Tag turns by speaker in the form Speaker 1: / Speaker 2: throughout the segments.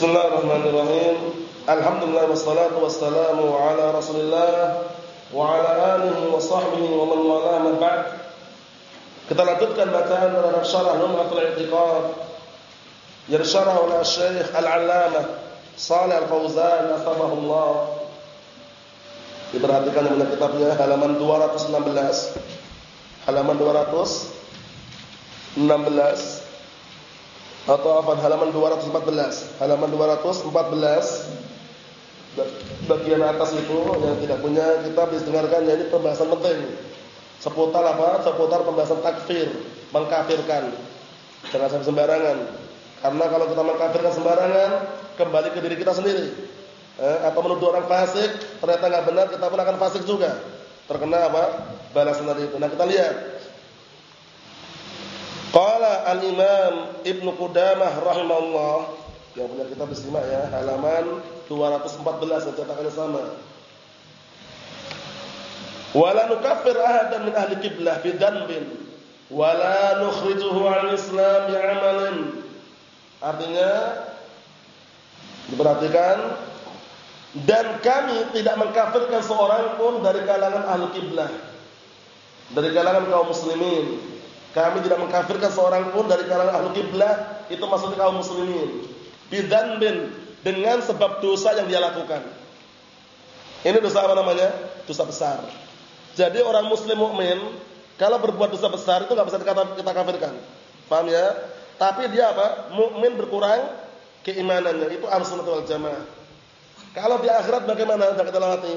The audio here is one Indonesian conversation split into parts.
Speaker 1: Bismillahirrahmanirrahim. Alhamdulillah wassalatu wassalamu ala Rasulillah wa ala alihi wa sahbihi wa man wala ma ba'd. Kita lanjutkan bacaan terhadap syarah Lum'atul I'tiqad yang syarah oleh Syekh Al-Allamah Shalih Al-Fauzan Allah. Diperhatikan dengan kitabnya halaman 216. Halaman 216 atau apa? Halaman 214 halaman 214 bagian atas itu yang tidak punya kita bisa dengarkan ya ini pembahasan penting. Seputar apa? Seputar pembahasan takfir mengkafirkan. Jangan sampai sembarangan. Karena kalau kita mengkafirkan sembarangan kembali ke diri kita sendiri. Eh, atau menuduh orang fasik ternyata nggak benar kita pun akan fasik juga. Terkena apa? Balasan dari itu. Nah kita lihat Qala al-Imam Ibn Qudamah rahimahullah. Yang punya kitab istimewa ya, halaman 214 cetakannya sama. Wala nukaffir ahadan min ahli qiblah bi dhanbin. Wala nukhrijuhu 'an Islam bi'amalin. Artinya diperhatikan dan kami tidak mengkafirkan seorang pun dari kalangan ahli kiblah dari kalangan kaum muslimin kami tidak mengkafirkan seorang pun dari kalangan ahlu kiblah, itu maksudnya kaum muslimin. Bidzanbin dengan sebab dosa yang dia lakukan. Ini dosa apa namanya? Dosa besar. Jadi orang muslim mukmin kalau berbuat dosa besar itu nggak bisa dikata kita kafirkan. Paham ya? Tapi dia apa? Mukmin berkurang keimanannya. Itu al-sunnah wal jamaah. Kalau di akhirat bagaimana? Sudah kita lewati.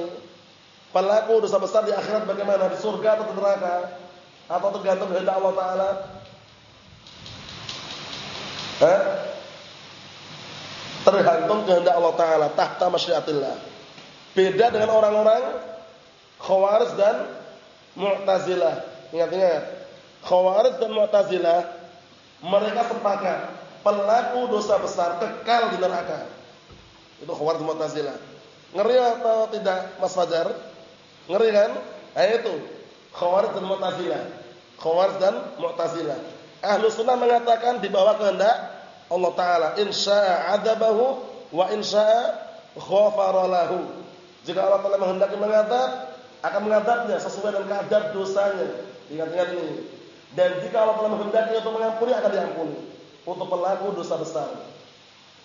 Speaker 1: Pelaku dosa besar di akhirat bagaimana? Di surga atau di neraka? Atau tergantung kehendak Allah taala? Eh? Tergantung kehendak Allah taala, tahta masyiatillah. Beda dengan orang-orang Khawarij dan Mu'tazilah. Ingat-ingat. Khawarij dan Mu'tazilah mereka sepakat pelaku dosa besar kekal di neraka. Itu Khawarij Mu'tazilah. Ngeri atau tidak Mas Fajar? Ngeri kan? Nah, itu Khawarij dan Mu'tazilah. Khawarij dan Mu'tazilah. Ahlu sunnah mengatakan di bawah kehendak Allah Ta'ala. Insya'a adabahu wa insya'a khafara lahu. Jika Allah Ta'ala menghendaki mengadab, akan mengadabnya sesuai dengan kadar dosanya. Ingat-ingat ini. Dan jika Allah Ta'ala menghendaki untuk mengampuni, akan diampuni. Untuk pelaku dosa besar.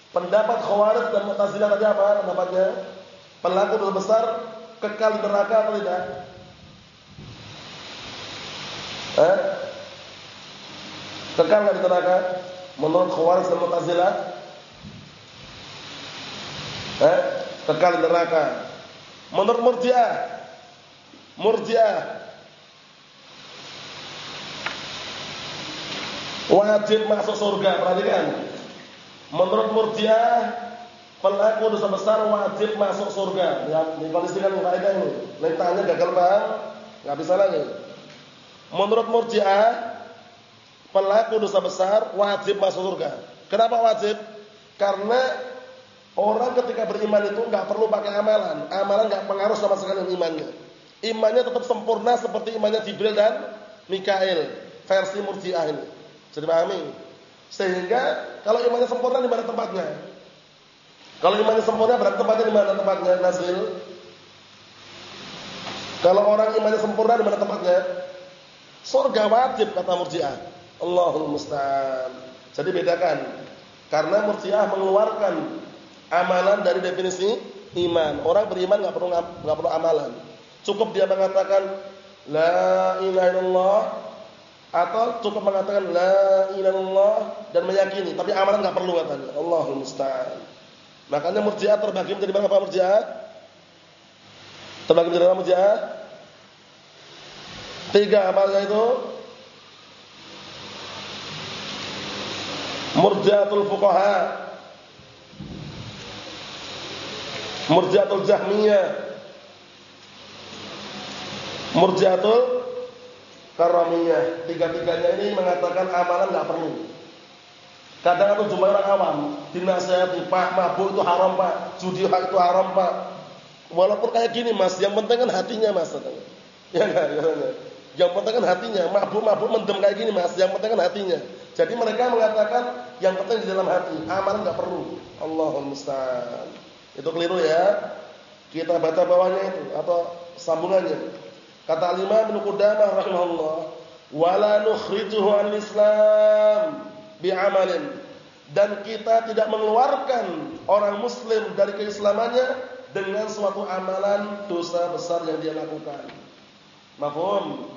Speaker 1: Pendapat Khawarij dan Mu'tazilah tadi apa pendapatnya? Pelaku dosa besar kekal neraka atau tidak? Eh? Kekal neraka? Menurut Khawarij dan Mu'tazilah? Eh? Kekal neraka. Menurut Murji'ah? Murji'ah wajib masuk surga, perhatikan. Menurut Murji'ah pelaku dosa besar wajib masuk surga. Ya, ini kondisikan kaidah ini. Gagal paham, nggak bisa lagi. Menurut Murji'ah, pelaku dosa besar wajib masuk surga. Kenapa wajib? Karena orang ketika beriman itu nggak perlu pakai amalan. Amalan nggak pengaruh sama sekali imannya. Imannya tetap sempurna seperti imannya Jibril dan Mikail. Versi Murji'ah ini. Jadi pahami? Sehingga kalau imannya sempurna di mana tempatnya? Kalau imannya sempurna berarti tempatnya di mana tempatnya? Nazil. Kalau orang imannya sempurna di mana tempatnya? Surga wajib kata Murji'ah. Allahul musta'an. Jadi bedakan. Karena Murji'ah mengeluarkan amalan dari definisi iman. Orang beriman enggak perlu enggak perlu amalan. Cukup dia mengatakan la ilaha illallah atau cukup mengatakan la ilaha illallah dan meyakini, tapi amalan enggak perlu katanya. Allahul musta'an. Makanya Murji'ah terbagi menjadi berapa Murji'ah? Terbagi menjadi berapa Murji'ah? Tiga apanya itu? Murjatul fuqaha. Murjatul jahmiyah. Murjatul karamiyah. Tiga-tiganya ini mengatakan amalan enggak perlu. Kadang itu cuma orang awam dinasihati, Pak, mabuk itu haram, Pak. Judi itu haram, Pak. Walaupun kayak gini, Mas, yang penting kan hatinya, Mas. Ya enggak, ya. Yang penting kan hatinya, mabuk-mabuk mendem kayak gini mas. Yang penting kan hatinya. Jadi mereka mengatakan yang penting di dalam hati. Amalan enggak perlu. Allahumma musta'an. Itu keliru ya. Kita baca bawahnya itu atau sambungannya. Kata Al-Imam Ibnu Qudamah rahimahullah, "Wala nukhrijuhu an-Islam bi'amalin." Dan kita tidak mengeluarkan orang muslim dari keislamannya dengan suatu amalan dosa besar yang dia lakukan. Mafhum?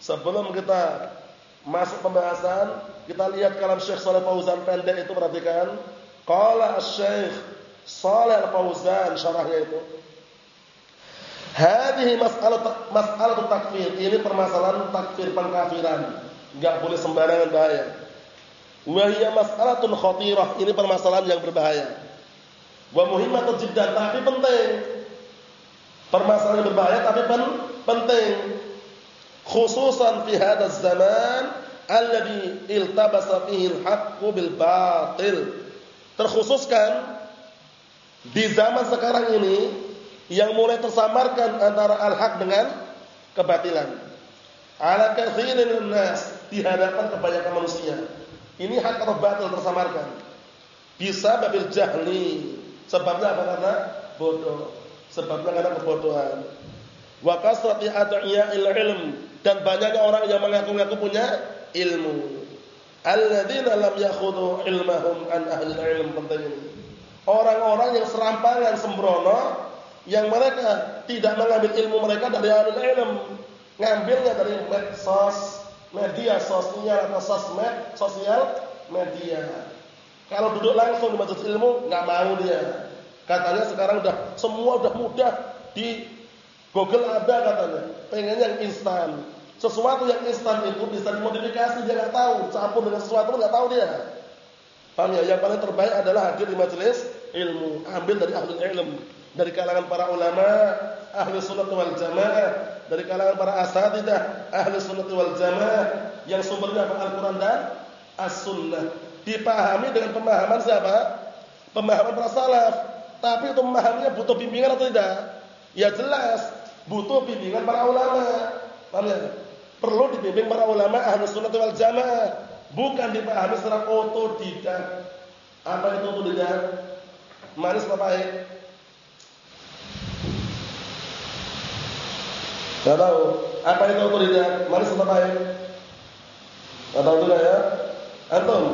Speaker 1: Sebelum kita masuk pembahasan, kita lihat kalam Syekh Saleh Fauzan pendek itu perhatikan. Qala Asy-Syaikh Saleh Fauzan syarahnya itu. Hadhihi mas'alah mas'alah takfir. Ini permasalahan takfir pengkafiran. Enggak boleh sembarangan bahaya. Wa hiya mas'alatun khatirah. Ini permasalahan yang berbahaya. Wa muhimmatun jiddan, tapi penting. Permasalahan berbahaya tapi pen penting khususan fi hadzal zaman alladhi iltabasa fihi al-haqqu bil batil terkhususkan di zaman sekarang ini yang mulai tersamarkan antara al-haq dengan kebatilan. Ala katsirin nas di hadapan kebanyakan manusia. Ini hak atau batil tersamarkan. Bisa babil jahli. Sebabnya apa? Karena bodoh. Sebabnya karena kebodohan. Wa kasrati ad'iya'il ilm dan banyaknya orang yang mengaku-ngaku punya ilmu. Alladzina lam yakhudhu ilmahum an ahli ilm penting ini. Orang-orang yang serampangan sembrono yang mereka tidak mengambil ilmu mereka dari ahli ilm, ngambilnya dari medsos, media sosial atau sosmed, sosial media. Kalau duduk langsung di majelis ilmu nggak mau dia. Katanya sekarang udah semua udah mudah di Google ada katanya, pengen yang instan. Sesuatu yang instan itu bisa dimodifikasi dia nggak tahu, campur dengan sesuatu nggak tahu dia. Paham ya? Yang paling terbaik adalah hadir di majelis ilmu, ambil dari ahli ilmu, dari kalangan para ulama, ahli sunnah wal jamaah, dari kalangan para asatidah, ahli sunnah wal jamaah yang sumbernya apa Al-Qur'an dan As-Sunnah. Dipahami dengan pemahaman siapa? Pemahaman para salaf. Tapi untuk memahaminya butuh bimbingan atau tidak? Ya jelas butuh bimbingan para ulama. Ya? Perlu dibimbing para ulama ahli sunnah wal jamaah, bukan dipahami secara otodidak. Apa itu otodidak? Manis apa pahit? Tidak tahu. Apa itu otodidak? Manis apa pahit? Tidak tahu juga ya? Antum?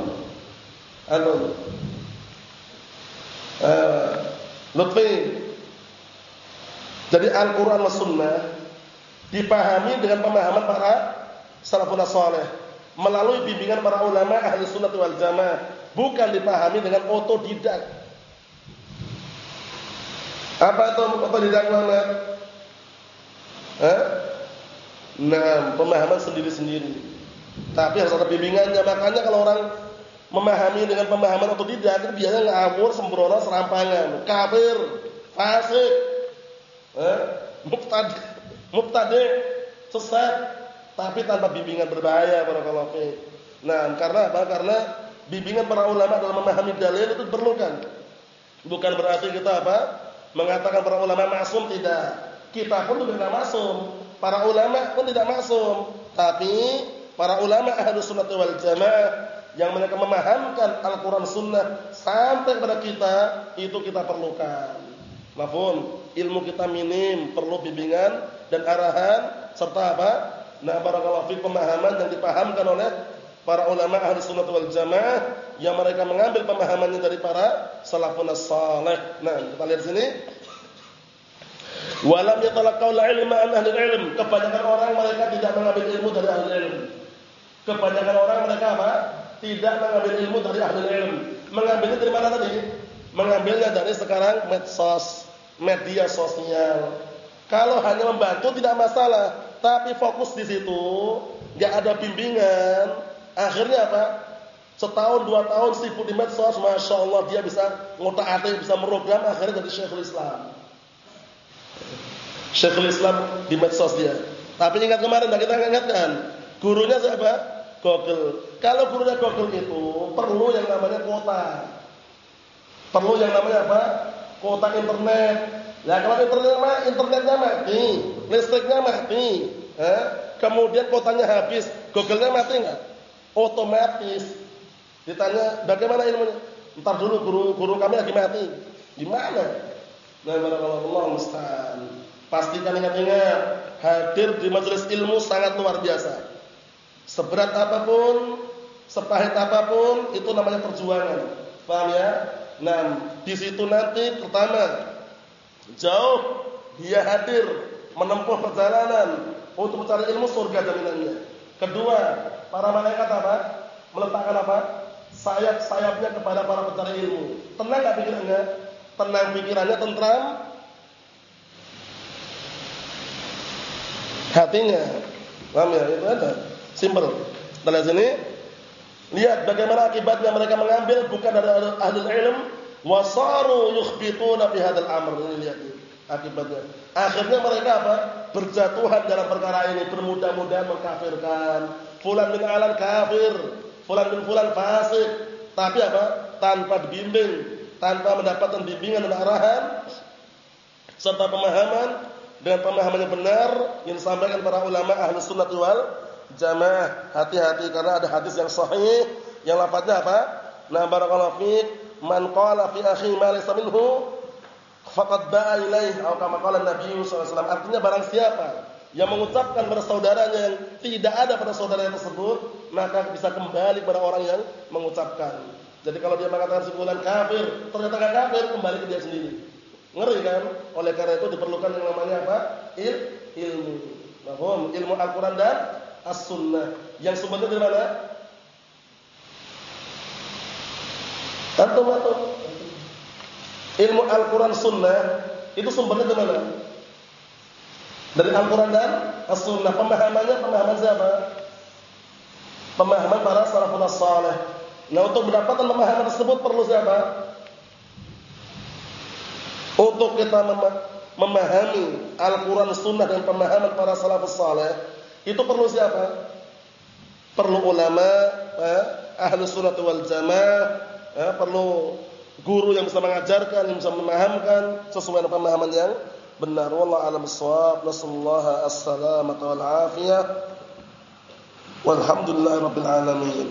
Speaker 1: Antum? Uh, Lutfi jadi Al-Quran dan Sunnah dipahami dengan pemahaman para salafun saleh melalui bimbingan para ulama ahli sunnah wal jamaah bukan dipahami dengan otodidak apa itu otodidak Muhammad? Eh? Nah, pemahaman sendiri-sendiri. Tapi harus ada bimbingannya. Makanya kalau orang memahami dengan pemahaman otodidak itu biasanya ngawur, sembrono, serampangan, kafir, fasik, eh, mubtadi, mubtadi, sesat, tapi tanpa bimbingan berbahaya para fiik. Nah, karena apa? Karena bimbingan para ulama dalam memahami dalil itu diperlukan. Bukan berarti kita apa? Mengatakan para ulama masum tidak. Kita pun tidak masum. Para ulama pun tidak masum. Tapi para ulama ahlu sunnah wal jamaah yang mereka memahamkan Al-Quran Sunnah sampai kepada kita itu kita perlukan. Mafhum? Ilmu kita minim, perlu bimbingan dan arahan serta apa? Nah, barakallahu fi pemahaman yang dipahamkan oleh para ulama ahli sunnah wal jamaah yang mereka mengambil pemahamannya dari para salafun salih. Nah, kita lihat sini. Walam yatalaqaul ilma an ahli ilm. Kebanyakan orang mereka tidak mengambil ilmu dari ahli ilmu. Kebanyakan orang mereka apa? Tidak mengambil ilmu dari ahli ilmu. Mengambilnya dari mana tadi? Mengambilnya dari sekarang medsos media sosial. Kalau hanya membantu tidak masalah, tapi fokus di situ, nggak ada bimbingan, akhirnya apa? Setahun dua tahun sibuk di medsos, masya Allah dia bisa ngotak atik, bisa merogram, akhirnya jadi syekhul Islam. Syekhul Islam di medsos dia. Tapi ingat kemarin, kita ingatkan, gurunya siapa? Google. Kalau gurunya Google itu perlu yang namanya kuota. Perlu yang namanya apa? Kuota internet. Ya kalau internet mah internetnya mati, listriknya mati, eh? kemudian kuotanya habis, Google-nya mati enggak? Otomatis Ditanya, bagaimana ilmunya? Ntar dulu guru guru kami lagi mati. Gimana? Nah, Allah musta'an. Pastikan ingat-ingat, hadir di majelis ilmu sangat luar biasa. Seberat apa pun, sepahit apa pun, itu namanya perjuangan. Paham ya? Nah, di situ nanti pertama jauh dia hadir menempuh perjalanan untuk mencari ilmu surga jaminannya. Kedua, para malaikat apa? Meletakkan apa? sayap-sayapnya kepada para pencari ilmu. Tenang nggak pikirannya? Tenang pikirannya, tentram. Hatinya. Paham ya? Itu ada. Simple. Kita lihat sini. Lihat bagaimana akibatnya mereka mengambil bukan dari ahli ilm wasaru yukhbituna fi hadzal amr. Ini lihat ini akibatnya. Akhirnya mereka apa? Berjatuhan dalam perkara ini, bermudah-mudahan mengkafirkan. Fulan bin alan kafir, fulan bin fulan fasik, tapi apa? Tanpa dibimbing, tanpa mendapatkan bimbingan dan arahan serta pemahaman dengan pemahaman yang benar yang disampaikan para ulama ahli sunnah wal jamaah. Hati-hati karena ada hadis yang sahih yang lafadznya apa? Nah barakallahu fiik man qala fi akhi ma laysa minhu faqad ba'a ilaih atau kama qala Nabi sallallahu alaihi wasallam. Artinya barang siapa yang mengucapkan pada saudaranya yang tidak ada pada saudara tersebut, maka bisa kembali kepada orang yang mengucapkan. Jadi kalau dia mengatakan sebulan kafir, ternyata enggak kafir, kembali ke dia sendiri. Ngeri kan? Oleh karena itu diperlukan yang namanya apa? Il, ilmu. Mahum, ilmu Al-Qur'an dan As-Sunnah. Yang sumbernya dari mana? Antum atau ilmu Al-Qur'an Sunnah itu sumbernya dari mana? Dari Al-Quran dan As-Sunnah. Pemahamannya pemahaman siapa? Pemahaman para salafun salih. Nah untuk mendapatkan pemahaman tersebut perlu siapa? Untuk kita memahami Al-Quran Sunnah dan pemahaman para salafus salih itu perlu siapa? Perlu ulama, eh, ahli sunnah wal jamaah, eh, perlu guru yang bisa mengajarkan, yang bisa memahamkan sesuai dengan pemahaman yang benar. Wallahu alam bissawab. Nasallahu as-salamata wal afiyah. Walhamdulillahi rabbil alamin